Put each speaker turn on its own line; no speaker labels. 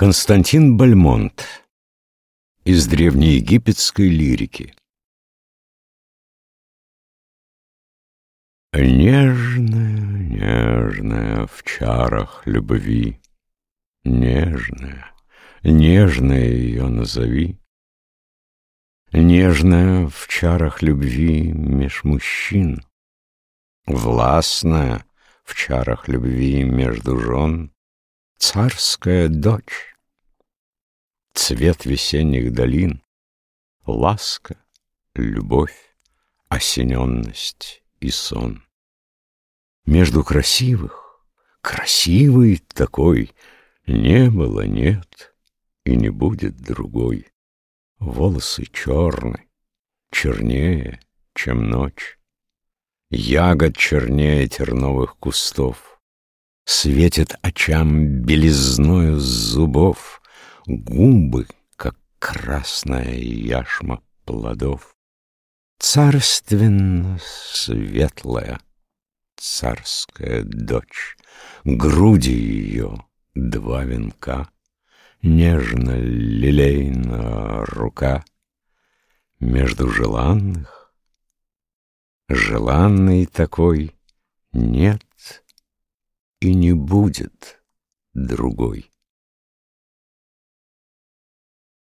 Константин Бальмонт из древнеегипетской лирики. Нежная, нежная в чарах любви, Нежная, нежная ее назови. Нежная в чарах любви меж мужчин, Властная в чарах любви между жен, Царская дочь, Цвет весенних долин, Ласка, любовь, осененность и сон. Между красивых, красивый такой, Не было, нет и не будет другой. Волосы черны, чернее, чем ночь. Ягод чернее терновых кустов. Светит очам белизною зубов, губы, как красная яшма плодов. Царственно светлая царская дочь, груди ее два венка, нежно лилейна рука между желанных, желанный такой нет и не будет другой.